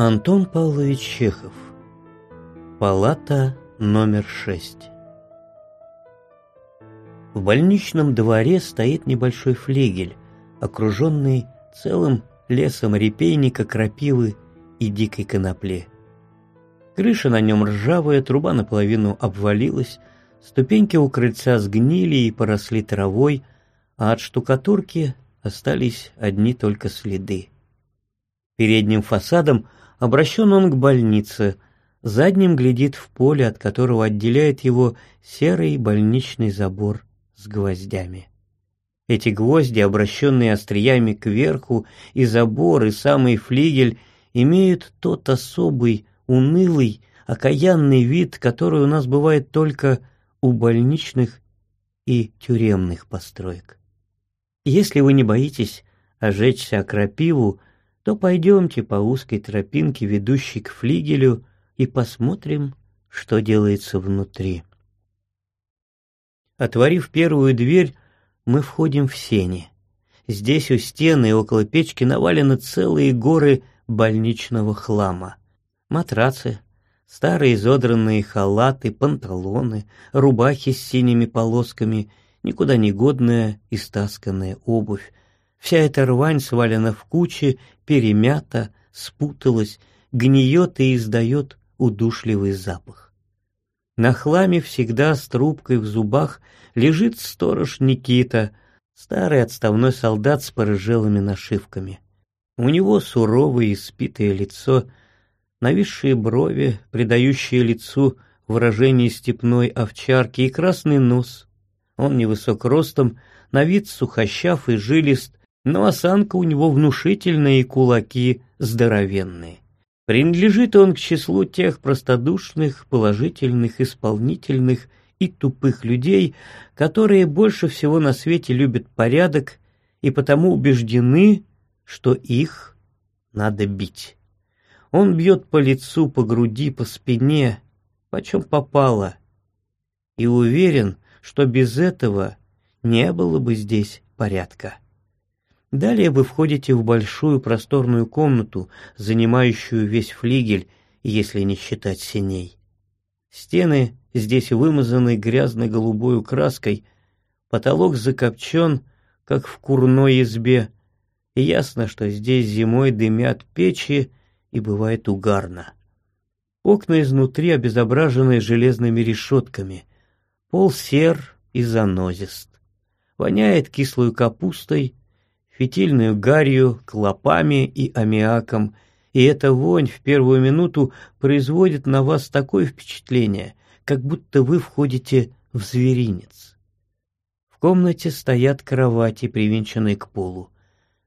Антон Павлович Чехов Палата номер шесть В больничном дворе стоит небольшой флигель, окруженный целым лесом репейника, крапивы и дикой конопли. Крыша на нем ржавая, труба наполовину обвалилась, ступеньки у крыльца сгнили и поросли травой, а от штукатурки остались одни только следы. Передним фасадом обращен он к больнице, задним глядит в поле, от которого отделяет его серый больничный забор с гвоздями. Эти гвозди, обращенные остриями кверху, и забор, и самый флигель, имеют тот особый, унылый, окаянный вид, который у нас бывает только у больничных и тюремных построек. Если вы не боитесь ожечься о крапиву, то пойдемте по узкой тропинке, ведущей к флигелю, и посмотрим, что делается внутри. Отворив первую дверь, мы входим в сени. Здесь у стены и около печки навалены целые горы больничного хлама. Матрацы, старые изодранные халаты, панталоны, рубахи с синими полосками, никуда не годная и стасканная обувь. Вся эта рвань свалена в куче, перемята, спуталась, гниет и издает удушливый запах. На хламе всегда с трубкой в зубах лежит сторож Никита, старый отставной солдат с порыжелыми нашивками. У него суровое испитое лицо, нависшие брови, придающие лицу выражение степной овчарки и красный нос. Он невысок ростом, на вид сухощав и жилист, но осанка у него внушительная и кулаки здоровенные. Принадлежит он к числу тех простодушных, положительных, исполнительных и тупых людей, которые больше всего на свете любят порядок и потому убеждены, что их надо бить. Он бьет по лицу, по груди, по спине, почем попало, и уверен, что без этого не было бы здесь порядка. Далее вы входите в большую просторную комнату, занимающую весь флигель, если не считать синей. Стены здесь вымазаны грязной голубой краской, потолок закопчен, как в курной избе, и ясно, что здесь зимой дымят печи и бывает угарно. Окна изнутри обезображены железными решетками, пол сер и занозист. Воняет кислой капустой, фитильную гарью, клопами и аммиаком, и эта вонь в первую минуту производит на вас такое впечатление, как будто вы входите в зверинец. В комнате стоят кровати, привинченные к полу.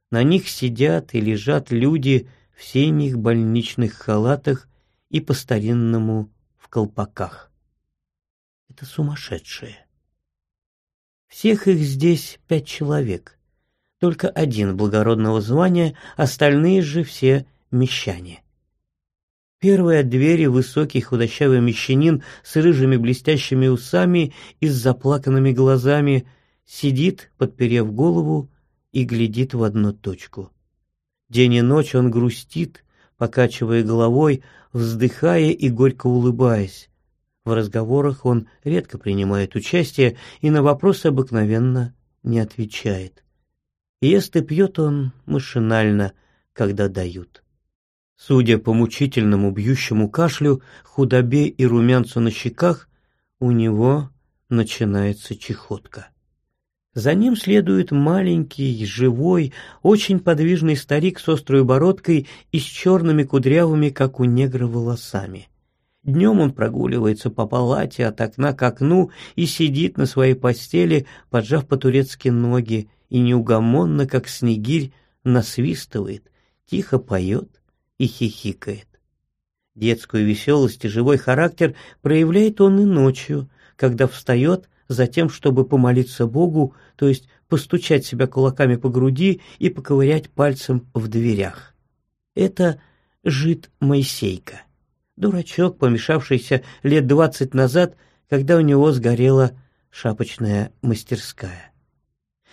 На них сидят и лежат люди в синих больничных халатах и по-старинному в колпаках. Это сумасшедшие. Всех их здесь пять человек — только один благородного звания, остальные же все мещане. Первый от двери высокий худощавый мещанин с рыжими блестящими усами и с заплаканными глазами сидит, подперев голову, и глядит в одну точку. День и ночь он грустит, покачивая головой, вздыхая и горько улыбаясь. В разговорах он редко принимает участие и на вопросы обыкновенно не отвечает. Ест и пьет он машинально, когда дают. Судя по мучительному бьющему кашлю, худобе и румянцу на щеках, у него начинается чехотка. За ним следует маленький, живой, очень подвижный старик с острой бородкой и с черными кудрявыми, как у негра, волосами. Днем он прогуливается по палате от окна к окну и сидит на своей постели, поджав по-турецки ноги, и неугомонно, как снегирь, насвистывает, тихо поет и хихикает. Детскую веселость и живой характер проявляет он и ночью, когда встает за тем, чтобы помолиться Богу, то есть постучать себя кулаками по груди и поковырять пальцем в дверях. Это жид Моисейка, дурачок, помешавшийся лет двадцать назад, когда у него сгорела шапочная мастерская.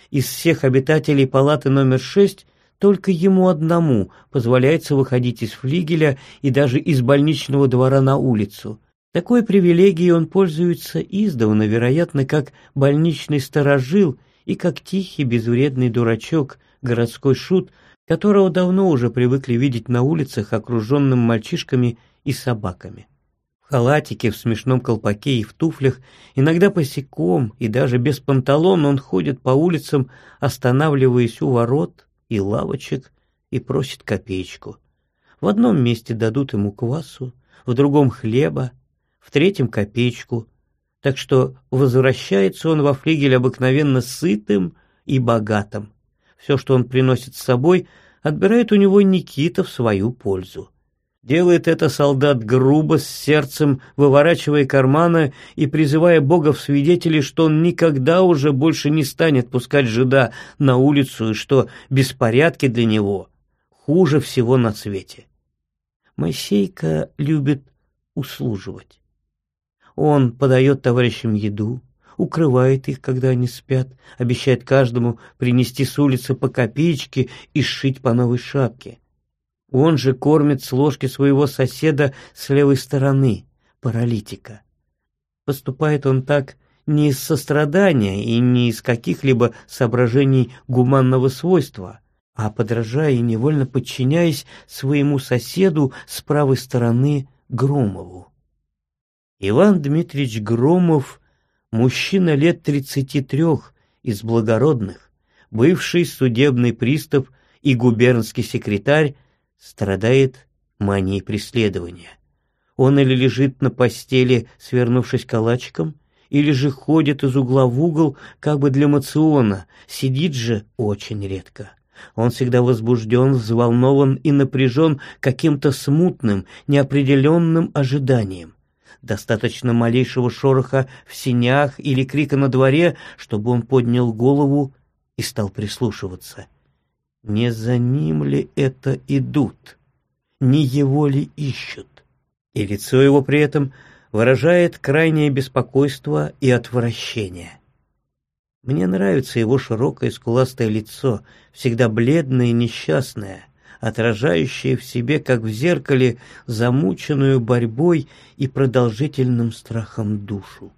Из всех обитателей палаты номер шесть только ему одному позволяется выходить из флигеля и даже из больничного двора на улицу. Такой привилегией он пользуется издавна, вероятно, как больничный сторожил и как тихий безвредный дурачок, городской шут, которого давно уже привыкли видеть на улицах, окруженным мальчишками и собаками. В халатике, в смешном колпаке и в туфлях, иногда босиком и даже без панталон он ходит по улицам, останавливаясь у ворот, и лавочек и просит копеечку. В одном месте дадут ему квасу, в другом хлеба, в третьем копеечку, так что возвращается он во флигель обыкновенно сытым и богатым. Все, что он приносит с собой, отбирает у него Никита в свою пользу. Делает это солдат грубо, с сердцем, выворачивая карманы и призывая Бога в свидетели, что он никогда уже больше не станет пускать жида на улицу и что беспорядки для него хуже всего на свете. Моисейка любит услуживать. Он подает товарищам еду, укрывает их, когда они спят, обещает каждому принести с улицы по копеечке и сшить по новой шапке. Он же кормит с ложки своего соседа с левой стороны, паралитика. Поступает он так не из сострадания и не из каких-либо соображений гуманного свойства, а подражая и невольно подчиняясь своему соседу с правой стороны Громову. Иван Дмитриевич Громов, мужчина лет тридцати трех, из благородных, бывший судебный пристав и губернский секретарь страдает манией преследования. Он или лежит на постели, свернувшись калачиком, или же ходит из угла в угол, как бы для мациона, сидит же очень редко. Он всегда возбужден, взволнован и напряжен каким-то смутным, неопределенным ожиданием. Достаточно малейшего шороха в синях или крика на дворе, чтобы он поднял голову и стал прислушиваться — не за ним ли это идут? Не его ли ищут? И лицо его при этом выражает крайнее беспокойство и отвращение. Мне нравится его широкое скуластое лицо, всегда бледное и несчастное, отражающее в себе, как в зеркале, замученную борьбой и продолжительным страхом душу.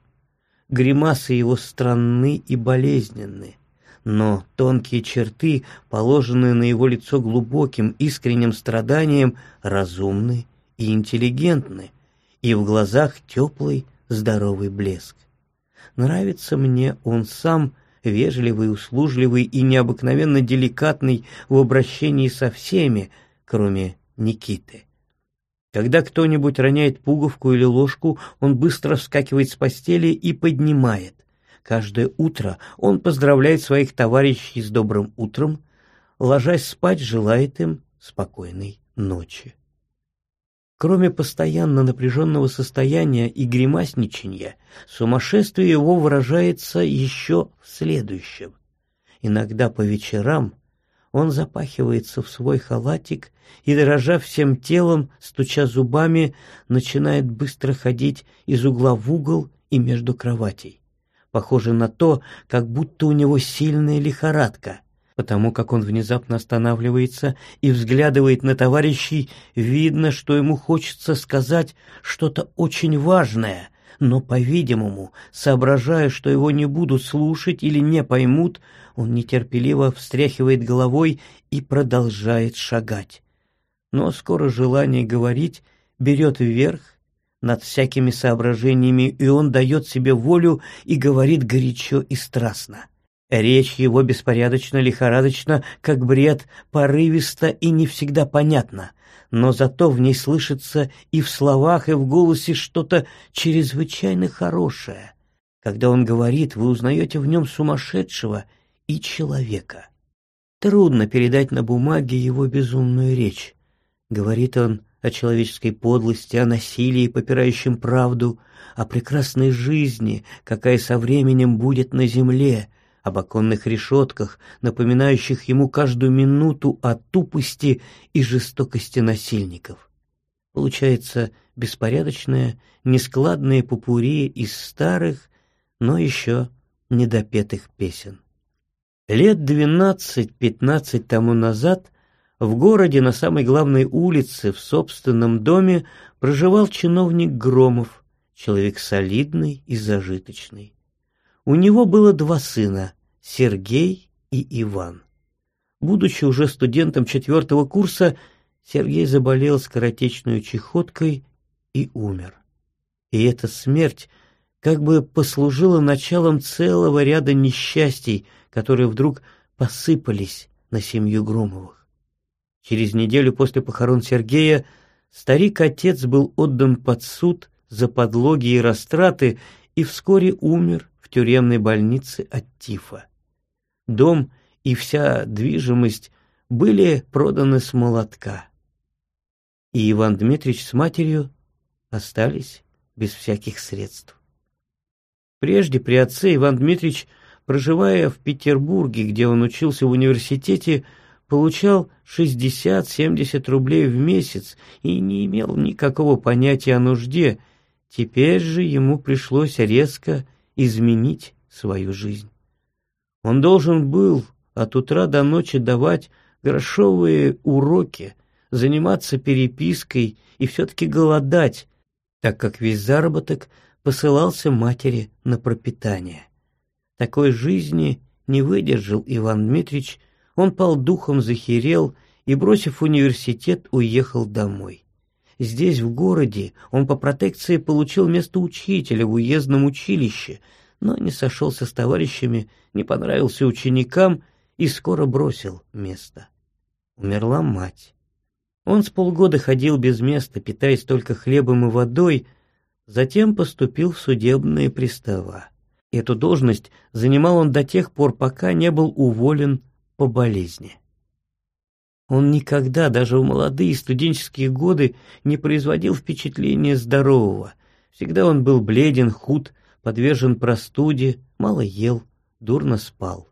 Гримасы его странны и болезненны, но тонкие черты, положенные на его лицо глубоким, искренним страданием, разумны и интеллигентны, и в глазах теплый, здоровый блеск. Нравится мне он сам, вежливый, услужливый и необыкновенно деликатный в обращении со всеми, кроме Никиты. Когда кто-нибудь роняет пуговку или ложку, он быстро вскакивает с постели и поднимает. Каждое утро он поздравляет своих товарищей с добрым утром, ложась спать, желает им спокойной ночи. Кроме постоянно напряженного состояния и гримасничания, сумасшествие его выражается еще в следующем. Иногда по вечерам он запахивается в свой халатик и, дрожа всем телом, стуча зубами, начинает быстро ходить из угла в угол и между кроватей похоже на то, как будто у него сильная лихорадка. Потому как он внезапно останавливается и взглядывает на товарищей, видно, что ему хочется сказать что-то очень важное, но, по-видимому, соображая, что его не будут слушать или не поймут, он нетерпеливо встряхивает головой и продолжает шагать. Но скоро желание говорить берет вверх, над всякими соображениями, и он дает себе волю и говорит горячо и страстно. Речь его беспорядочно, лихорадочно, как бред, порывисто и не всегда понятно, но зато в ней слышится и в словах, и в голосе что-то чрезвычайно хорошее. Когда он говорит, вы узнаете в нем сумасшедшего и человека. Трудно передать на бумаге его безумную речь. Говорит он о человеческой подлости, о насилии, попирающем правду, о прекрасной жизни, какая со временем будет на земле, об оконных решетках, напоминающих ему каждую минуту о тупости и жестокости насильников. Получается беспорядочная, нескладная пупури из старых, но еще недопетых песен. Лет двенадцать-пятнадцать тому назад в городе на самой главной улице в собственном доме проживал чиновник Громов, человек солидный и зажиточный. У него было два сына — Сергей и Иван. Будучи уже студентом четвертого курса, Сергей заболел скоротечной чехоткой и умер. И эта смерть как бы послужила началом целого ряда несчастий, которые вдруг посыпались на семью Громовых. Через неделю после похорон Сергея старик-отец был отдан под суд за подлоги и растраты и вскоре умер в тюремной больнице от тифа. Дом и вся движимость были проданы с молотка. И Иван Дмитриевич с матерью остались без всяких средств. Прежде при отце Иван Дмитриевич, проживая в Петербурге, где он учился в университете, получал 60-70 рублей в месяц и не имел никакого понятия о нужде. Теперь же ему пришлось резко изменить свою жизнь. Он должен был от утра до ночи давать грошовые уроки, заниматься перепиской и все-таки голодать, так как весь заработок посылался матери на пропитание. Такой жизни не выдержал Иван Дмитрич, он пал духом захерел и, бросив университет, уехал домой. Здесь, в городе, он по протекции получил место учителя в уездном училище, но не сошелся с товарищами, не понравился ученикам и скоро бросил место. Умерла мать. Он с полгода ходил без места, питаясь только хлебом и водой, затем поступил в судебные пристава. Эту должность занимал он до тех пор, пока не был уволен по болезни. Он никогда, даже в молодые студенческие годы, не производил впечатления здорового. Всегда он был бледен, худ, подвержен простуде, мало ел, дурно спал.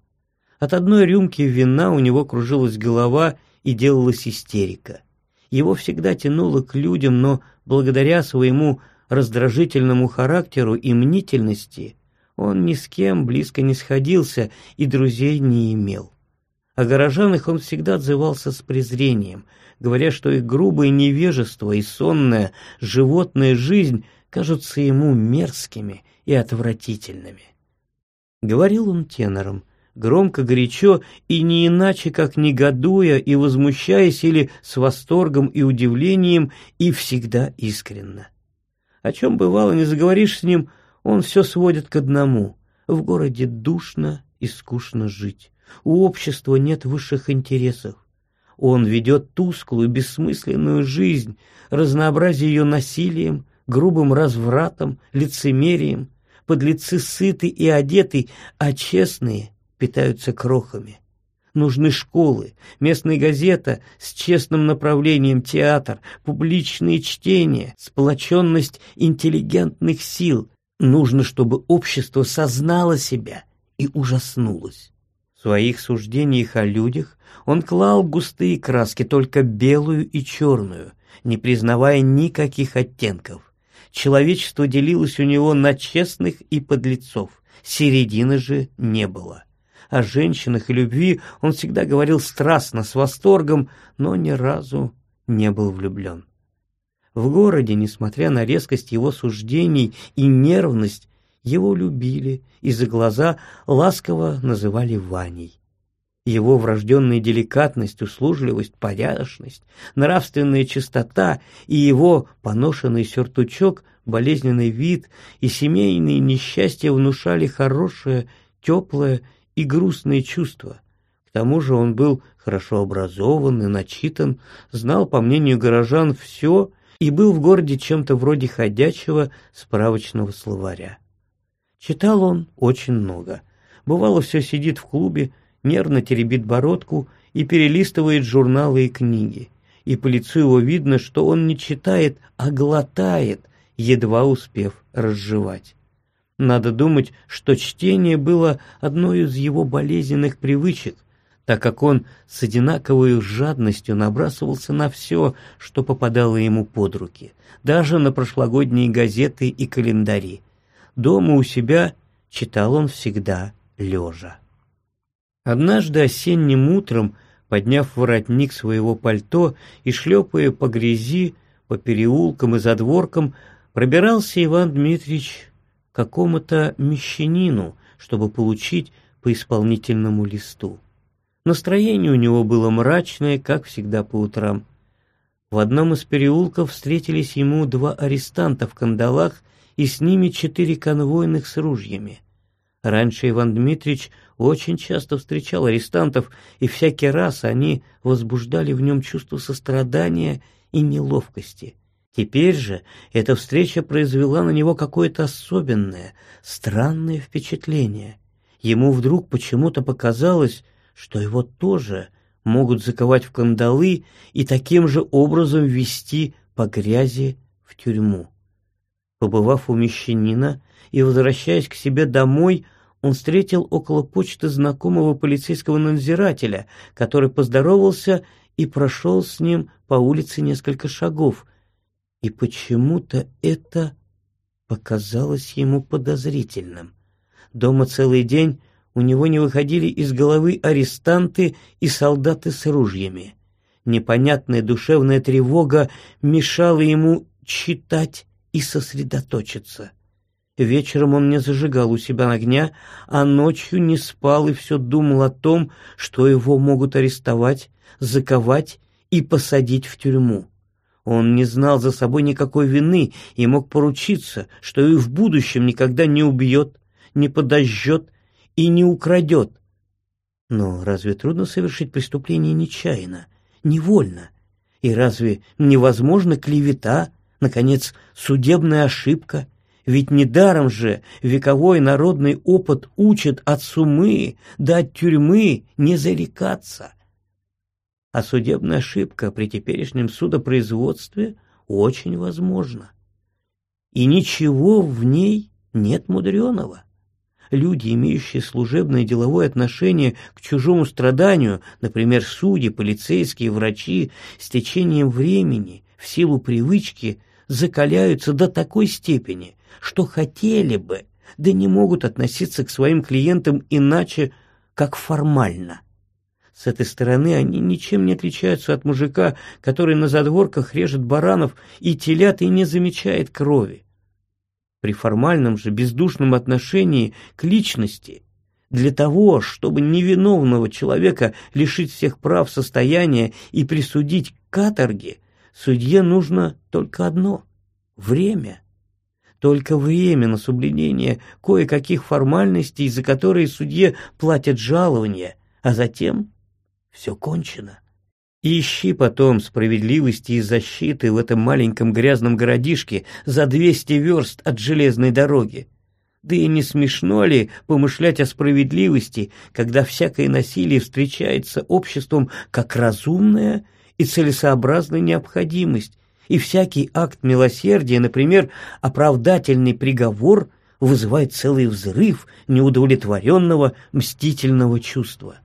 От одной рюмки вина у него кружилась голова и делалась истерика. Его всегда тянуло к людям, но благодаря своему раздражительному характеру и мнительности он ни с кем близко не сходился и друзей не имел. О горожанах он всегда отзывался с презрением, говоря, что их грубое невежество и сонная животная жизнь кажутся ему мерзкими и отвратительными. Говорил он тенором, громко, горячо и не иначе, как негодуя и возмущаясь или с восторгом и удивлением, и всегда искренно. О чем бывало, не заговоришь с ним, он все сводит к одному. В городе душно и скучно жить. У общества нет высших интересов. Он ведет тусклую, бессмысленную жизнь, разнообразие ее насилием, грубым развратом, лицемерием. Подлецы сыты и одеты, а честные питаются крохами. Нужны школы, местная газета с честным направлением театр, публичные чтения, сплоченность интеллигентных сил. Нужно, чтобы общество сознало себя и ужаснулось. Своих суждениях о людях он клал густые краски, только белую и черную, не признавая никаких оттенков. Человечество делилось у него на честных и подлецов, середины же не было о женщинах и любви он всегда говорил страстно, с восторгом, но ни разу не был влюблен. В городе, несмотря на резкость его суждений и нервность, его любили и за глаза ласково называли Ваней. Его врожденная деликатность, услужливость, порядочность, нравственная чистота и его поношенный сюртучок, болезненный вид и семейные несчастья внушали хорошее, теплое и грустные чувства. К тому же он был хорошо образован и начитан, знал, по мнению горожан, все и был в городе чем-то вроде ходячего справочного словаря. Читал он очень много. Бывало, все сидит в клубе, нервно теребит бородку и перелистывает журналы и книги. И по лицу его видно, что он не читает, а глотает, едва успев разжевать. Надо думать, что чтение было одной из его болезненных привычек, так как он с одинаковой жадностью набрасывался на все, что попадало ему под руки, даже на прошлогодние газеты и календари. Дома у себя читал он всегда лежа. Однажды осенним утром, подняв воротник своего пальто и шлепая по грязи, по переулкам и задворкам, пробирался Иван Дмитриевич к какому-то мещанину, чтобы получить по исполнительному листу. Настроение у него было мрачное, как всегда по утрам. В одном из переулков встретились ему два арестанта в кандалах и с ними четыре конвойных с ружьями. Раньше Иван Дмитриевич очень часто встречал арестантов, и всякий раз они возбуждали в нем чувство сострадания и неловкости. Теперь же эта встреча произвела на него какое-то особенное, странное впечатление. Ему вдруг почему-то показалось, что его тоже могут заковать в кандалы и таким же образом вести по грязи в тюрьму. Побывав у мещанина и возвращаясь к себе домой, он встретил около почты знакомого полицейского надзирателя, который поздоровался и прошел с ним по улице несколько шагов. И почему-то это показалось ему подозрительным. Дома целый день у него не выходили из головы арестанты и солдаты с ружьями. Непонятная душевная тревога мешала ему читать и сосредоточиться. Вечером он не зажигал у себя огня, а ночью не спал и все думал о том, что его могут арестовать, заковать и посадить в тюрьму. Он не знал за собой никакой вины и мог поручиться, что и в будущем никогда не убьет, не подожжет и не украдет. Но разве трудно совершить преступление нечаянно, невольно? И разве невозможно клевета, наконец, судебная ошибка? Ведь недаром же вековой народный опыт учит от сумы да от тюрьмы не зарекаться. А судебная ошибка при теперешнем судопроизводстве очень возможна. И ничего в ней нет мудреного люди, имеющие служебное и деловое отношение к чужому страданию, например, судьи, полицейские, врачи, с течением времени, в силу привычки, закаляются до такой степени, что хотели бы, да не могут относиться к своим клиентам иначе, как формально. С этой стороны они ничем не отличаются от мужика, который на задворках режет баранов и телят и не замечает крови. При формальном же бездушном отношении к личности для того, чтобы невиновного человека лишить всех прав состояния и присудить к каторге, судье нужно только одно — время. Только время на соблюдение кое-каких формальностей, за которые судье платят жалования, а затем все кончено. Ищи потом справедливости и защиты в этом маленьком грязном городишке за двести верст от железной дороги. Да и не смешно ли помышлять о справедливости, когда всякое насилие встречается обществом как разумная и целесообразная необходимость, и всякий акт милосердия, например, оправдательный приговор, вызывает целый взрыв неудовлетворенного мстительного чувства.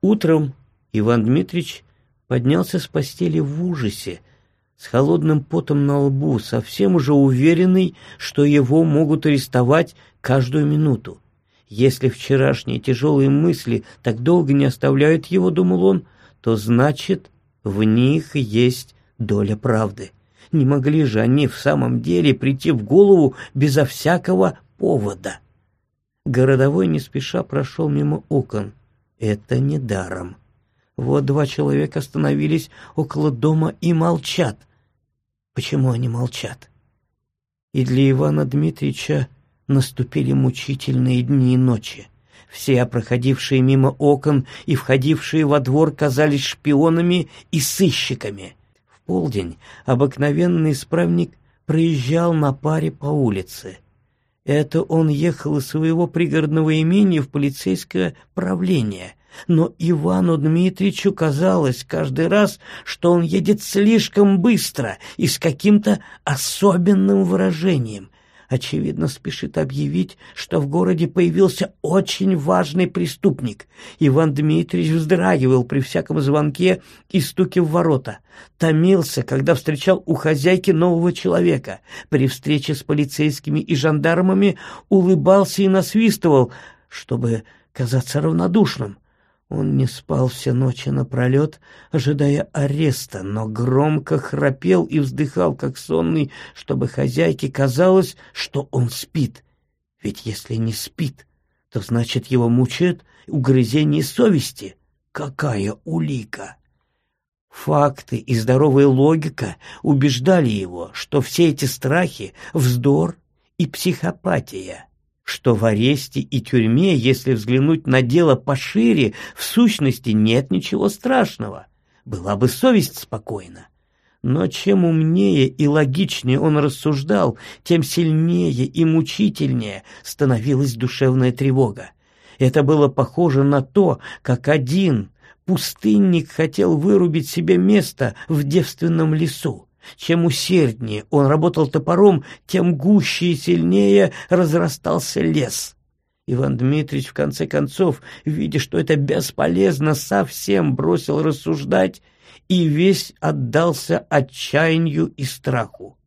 Утром Иван Дмитрич поднялся с постели в ужасе, с холодным потом на лбу, совсем уже уверенный, что его могут арестовать каждую минуту. Если вчерашние тяжелые мысли так долго не оставляют его, думал он, то значит, в них есть доля правды. Не могли же они в самом деле прийти в голову безо всякого повода. Городовой не спеша прошел мимо окон. Это не даром. Вот два человека остановились около дома и молчат. Почему они молчат? И для Ивана Дмитриевича наступили мучительные дни и ночи. Все проходившие мимо окон и входившие во двор казались шпионами и сыщиками. В полдень обыкновенный исправник проезжал на паре по улице. Это он ехал из своего пригородного имения в полицейское правление — но Ивану Дмитриевичу казалось каждый раз, что он едет слишком быстро и с каким-то особенным выражением. Очевидно, спешит объявить, что в городе появился очень важный преступник. Иван Дмитриевич вздрагивал при всяком звонке и стуке в ворота. Томился, когда встречал у хозяйки нового человека. При встрече с полицейскими и жандармами улыбался и насвистывал, чтобы казаться равнодушным Он не спал все ночи напролет, ожидая ареста, но громко храпел и вздыхал, как сонный, чтобы хозяйке казалось, что он спит. Ведь если не спит, то значит его мучает угрызение совести. Какая улика! Факты и здоровая логика убеждали его, что все эти страхи — вздор и психопатия что в аресте и тюрьме, если взглянуть на дело пошире, в сущности нет ничего страшного. Была бы совесть спокойна. Но чем умнее и логичнее он рассуждал, тем сильнее и мучительнее становилась душевная тревога. Это было похоже на то, как один пустынник хотел вырубить себе место в девственном лесу. Чем усерднее он работал топором, тем гуще и сильнее разрастался лес. Иван Дмитриевич, в конце концов, видя, что это бесполезно, совсем бросил рассуждать и весь отдался отчаянию и страху.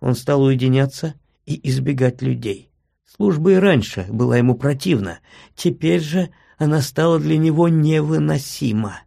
Он стал уединяться и избегать людей. Служба и раньше была ему противна, теперь же она стала для него невыносима.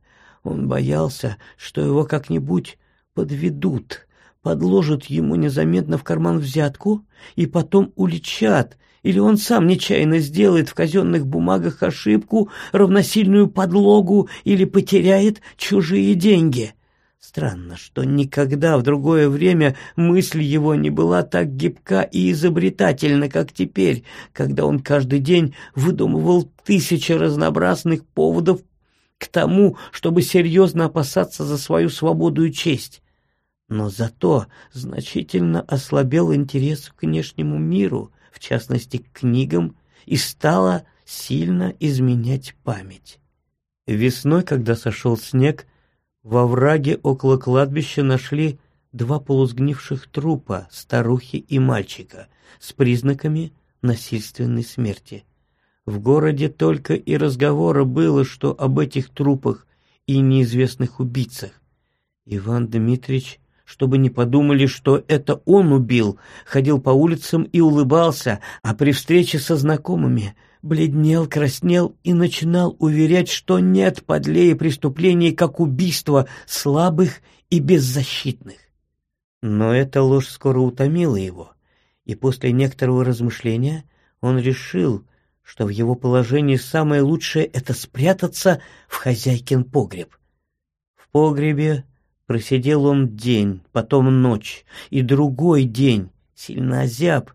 Он боялся, что его как-нибудь подведут, подложат ему незаметно в карман взятку и потом уличат, или он сам нечаянно сделает в казенных бумагах ошибку, равносильную подлогу или потеряет чужие деньги. Странно, что никогда в другое время мысль его не была так гибка и изобретательна, как теперь, когда он каждый день выдумывал тысячи разнообразных поводов к тому, чтобы серьезно опасаться за свою свободу и честь но зато значительно ослабел интерес к внешнему миру, в частности к книгам, и стала сильно изменять память. Весной, когда сошел снег, во враге около кладбища нашли два полусгнивших трупа, старухи и мальчика, с признаками насильственной смерти. В городе только и разговора было, что об этих трупах и неизвестных убийцах. Иван Дмитриевич чтобы не подумали, что это он убил, ходил по улицам и улыбался, а при встрече со знакомыми бледнел, краснел и начинал уверять, что нет подлее преступлений, как убийство слабых и беззащитных. Но эта ложь скоро утомила его, и после некоторого размышления он решил, что в его положении самое лучшее — это спрятаться в хозяйкин погреб. В погребе Просидел он день, потом ночь и другой день, сильно озяб,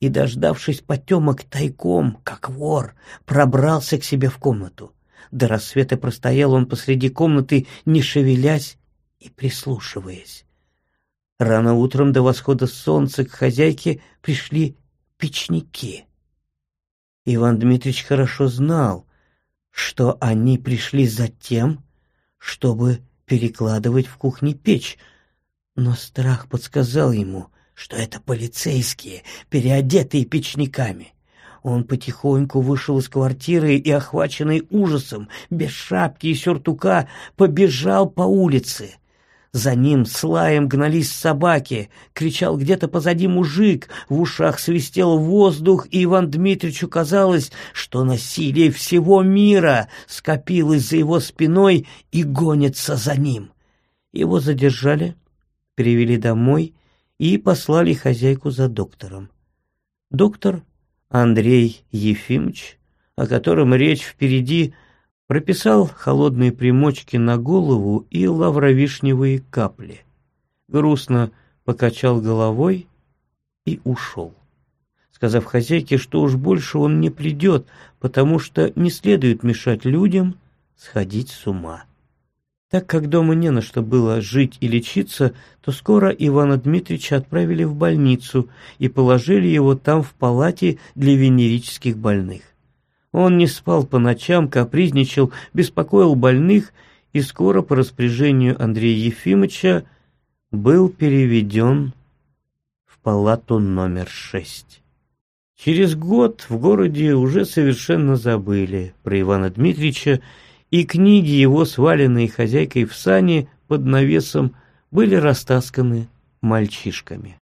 и, дождавшись потемок тайком, как вор, пробрался к себе в комнату. До рассвета простоял он посреди комнаты, не шевелясь и прислушиваясь. Рано утром до восхода солнца к хозяйке пришли печники. Иван Дмитриевич хорошо знал, что они пришли за тем, чтобы перекладывать в кухне печь, но страх подсказал ему, что это полицейские, переодетые печниками. Он потихоньку вышел из квартиры и, охваченный ужасом, без шапки и сюртука, побежал по улице. За ним с лаем гнались собаки, кричал где-то позади мужик, в ушах свистел воздух, и Иван Дмитриевичу казалось, что насилие всего мира скопилось за его спиной и гонится за ним. Его задержали, привели домой и послали хозяйку за доктором. Доктор Андрей Ефимович, о котором речь впереди, прописал холодные примочки на голову и лавровишневые капли. Грустно покачал головой и ушел, сказав хозяйке, что уж больше он не придет, потому что не следует мешать людям сходить с ума. Так как дома не на что было жить и лечиться, то скоро Ивана Дмитриевича отправили в больницу и положили его там в палате для венерических больных. Он не спал по ночам, капризничал, беспокоил больных и скоро по распоряжению Андрея Ефимовича был переведен в палату номер шесть. Через год в городе уже совершенно забыли про Ивана Дмитриевича, и книги его, сваленные хозяйкой в сане под навесом, были растасканы мальчишками.